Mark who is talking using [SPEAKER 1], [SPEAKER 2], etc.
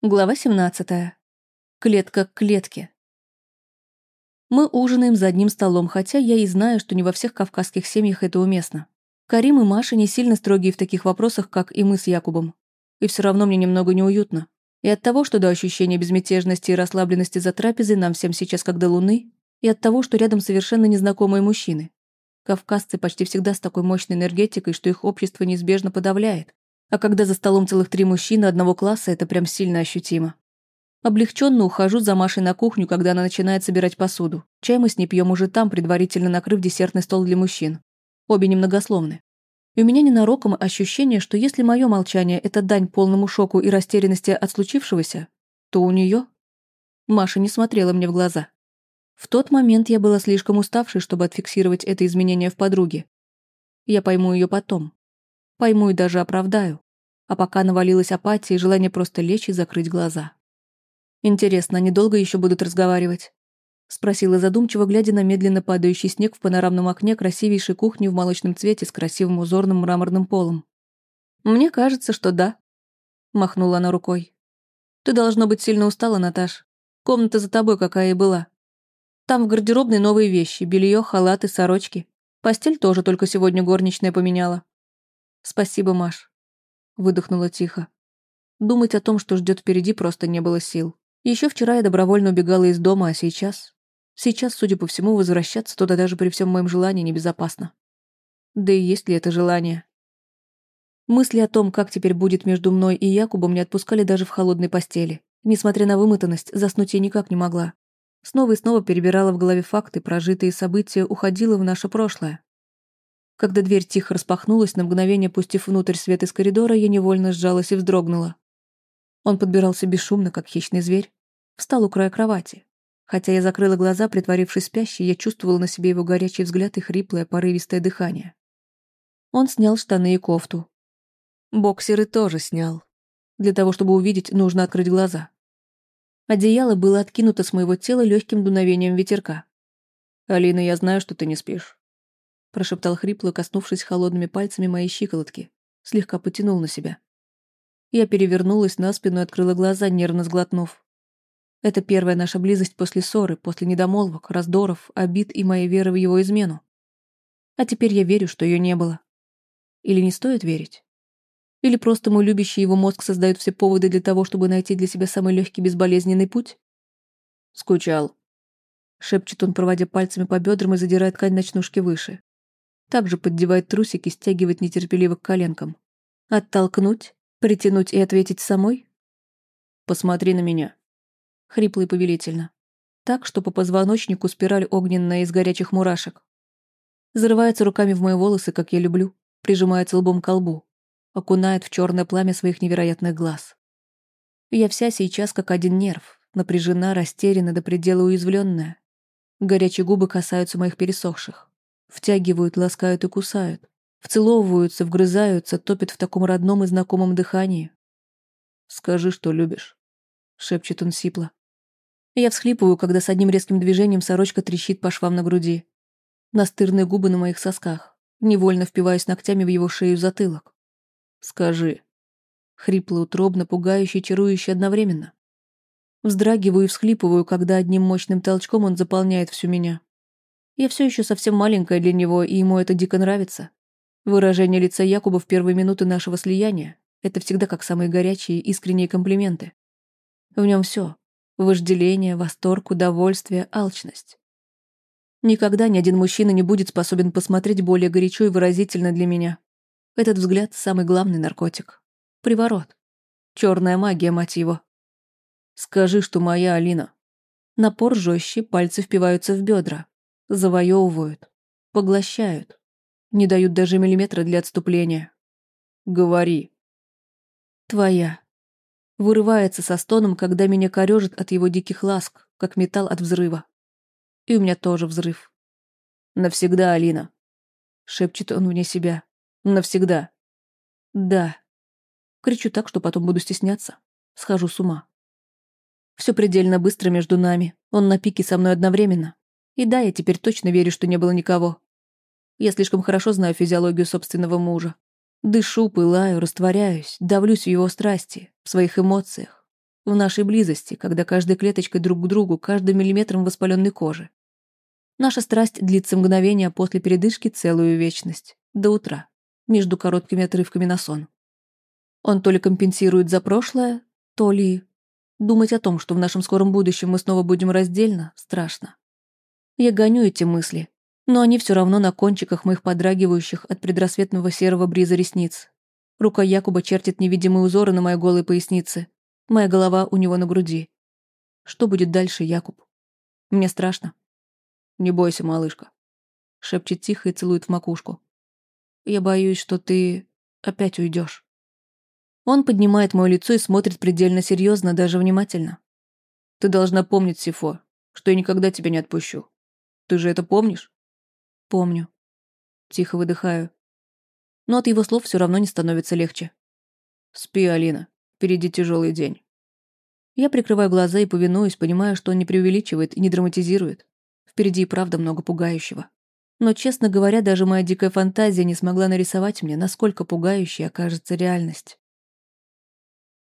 [SPEAKER 1] Глава 17. Клетка к клетке. Мы ужинаем за одним столом, хотя я и знаю, что не во всех кавказских семьях это уместно. Карим и Маша не сильно строгие в таких вопросах, как и мы с Якубом. И все равно мне немного неуютно. И от того, что до ощущения безмятежности и расслабленности за трапезой нам всем сейчас как до луны, и от того, что рядом совершенно незнакомые мужчины. Кавказцы почти всегда с такой мощной энергетикой, что их общество неизбежно подавляет. А когда за столом целых три мужчины одного класса, это прям сильно ощутимо. Облегченно ухожу за Машей на кухню, когда она начинает собирать посуду. Чай мы с ней пьем уже там, предварительно накрыв десертный стол для мужчин. Обе немногословны. И у меня ненароком ощущение, что если мое молчание — это дань полному шоку и растерянности от случившегося, то у нее... Маша не смотрела мне в глаза. В тот момент я была слишком уставшей, чтобы отфиксировать это изменение в подруге. Я пойму ее потом. Пойму и даже оправдаю. А пока навалилась апатия и желание просто лечь и закрыть глаза. «Интересно, они долго еще будут разговаривать?» Спросила задумчиво, глядя на медленно падающий снег в панорамном окне красивейшей кухни в молочном цвете с красивым узорным мраморным полом. «Мне кажется, что да», — махнула она рукой. «Ты, должно быть, сильно устала, Наташ. Комната за тобой какая и была. Там в гардеробной новые вещи, белье, халаты, сорочки. Постель тоже только сегодня горничная поменяла. «Спасибо, Маш», — выдохнула тихо. Думать о том, что ждет впереди, просто не было сил. Еще вчера я добровольно убегала из дома, а сейчас... Сейчас, судя по всему, возвращаться туда даже при всем моем желании небезопасно. Да и есть ли это желание? Мысли о том, как теперь будет между мной и Якубом, не отпускали даже в холодной постели. Несмотря на вымотанность, заснуть я никак не могла. Снова и снова перебирала в голове факты, прожитые события, уходила в наше прошлое. Когда дверь тихо распахнулась, на мгновение пустив внутрь свет из коридора, я невольно сжалась и вздрогнула. Он подбирался бесшумно, как хищный зверь. Встал у края кровати. Хотя я закрыла глаза, притворившись спящей, я чувствовала на себе его горячий взгляд и хриплое, порывистое дыхание. Он снял штаны и кофту. Боксеры тоже снял. Для того, чтобы увидеть, нужно открыть глаза. Одеяло было откинуто с моего тела легким дуновением ветерка. «Алина, я знаю, что ты не спишь прошептал хрипло, коснувшись холодными пальцами моей щиколотки. Слегка потянул на себя. Я перевернулась на спину и открыла глаза, нервно сглотнув. Это первая наша близость после ссоры, после недомолвок, раздоров, обид и моей веры в его измену. А теперь я верю, что ее не было. Или не стоит верить? Или просто мой любящий его мозг создает все поводы для того, чтобы найти для себя самый легкий безболезненный путь? Скучал. Шепчет он, проводя пальцами по бедрам и задирая ткань ночнушки выше. Также поддевает трусики, стягивает нетерпеливо к коленкам. Оттолкнуть? Притянуть и ответить самой? Посмотри на меня. Хрипло и повелительно. Так, что по позвоночнику спираль огненная из горячих мурашек. Зарывается руками в мои волосы, как я люблю, прижимается лбом к лбу, окунает в черное пламя своих невероятных глаз. Я вся сейчас как один нерв, напряжена, растеряна, до предела уязвленная. Горячие губы касаются моих пересохших. Втягивают, ласкают и кусают. Вцеловываются, вгрызаются, топят в таком родном и знакомом дыхании. «Скажи, что любишь», — шепчет он сипло. Я всхлипываю, когда с одним резким движением сорочка трещит по швам на груди. Настырные губы на моих сосках. Невольно впиваюсь ногтями в его шею затылок. «Скажи». Хрипло, утробно, пугающе, чарующе одновременно. Вздрагиваю и всхлипываю, когда одним мощным толчком он заполняет всю меня. Я все еще совсем маленькая для него, и ему это дико нравится. Выражение лица Якуба в первые минуты нашего слияния — это всегда как самые горячие, искренние комплименты. В нем все — вожделение, восторг, удовольствие, алчность. Никогда ни один мужчина не будет способен посмотреть более горячо и выразительно для меня. Этот взгляд — самый главный наркотик. Приворот. Черная магия, мать его. Скажи, что моя Алина. Напор жестче, пальцы впиваются в бедра завоевывают, поглощают, не дают даже миллиметра для отступления. Говори. Твоя. Вырывается со стоном, когда меня корежит от его диких ласк, как металл от взрыва. И у меня тоже взрыв. Навсегда, Алина. Шепчет он вне себя. Навсегда. Да. Кричу так, что потом буду стесняться. Схожу с ума. Все предельно быстро между нами. Он на пике со мной одновременно. И да, я теперь точно верю, что не было никого. Я слишком хорошо знаю физиологию собственного мужа. Дышу, пылаю, растворяюсь, давлюсь в его страсти, в своих эмоциях. в нашей близости, когда каждой клеточкой друг к другу, каждым миллиметром воспаленной кожи. Наша страсть длится мгновение, а после передышки целую вечность. До утра. Между короткими отрывками на сон. Он то ли компенсирует за прошлое, то ли... Думать о том, что в нашем скором будущем мы снова будем раздельно, страшно. Я гоню эти мысли, но они все равно на кончиках моих подрагивающих от предрассветного серого бриза ресниц. Рука Якуба чертит невидимые узоры на моей голой пояснице. Моя голова у него на груди. Что будет дальше, Якуб? Мне страшно. «Не бойся, малышка», — шепчет тихо и целует в макушку. «Я боюсь, что ты опять уйдешь». Он поднимает мое лицо и смотрит предельно серьезно, даже внимательно. «Ты должна помнить, Сифо, что я никогда тебя не отпущу. Ты же это помнишь?» «Помню». Тихо выдыхаю. Но от его слов все равно не становится легче. «Спи, Алина. Впереди тяжелый день». Я прикрываю глаза и повинуюсь, понимая, что он не преувеличивает и не драматизирует. Впереди и правда много пугающего. Но, честно говоря, даже моя дикая фантазия не смогла нарисовать мне, насколько пугающей окажется реальность.